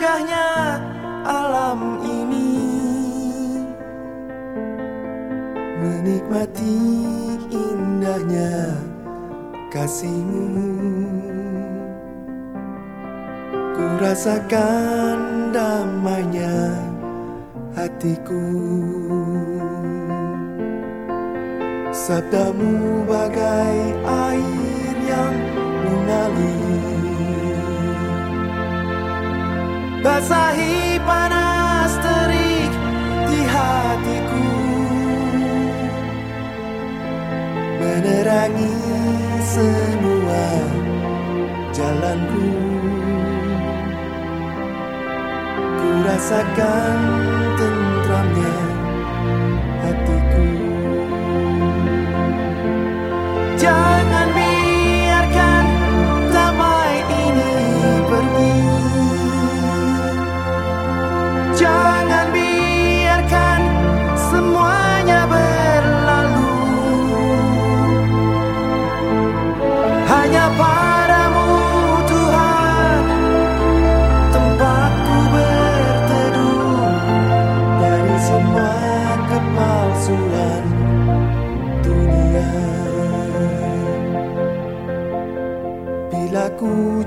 گیا آرام منی سام ہاتی کو ستم بگائی آئی ریم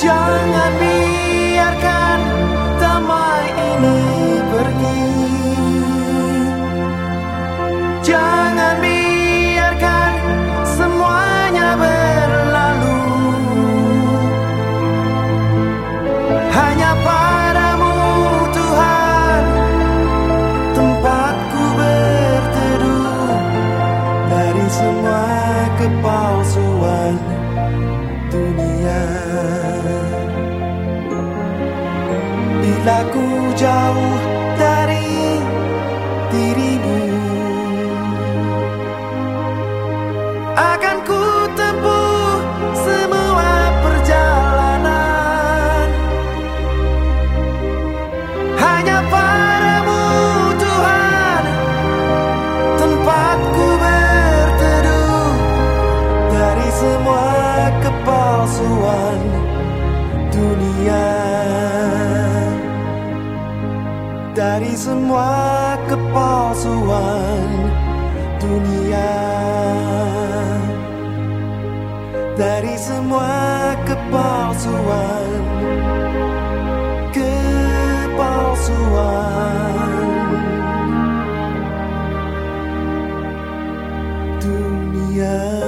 چانگ میرائے برگی جان میرا بر لڑو پارو تار تم پاک کرو ہری سما کے پاؤ سو دنیا پیلا کو جاؤ داری پاسوان د پاسوانسوان دنیا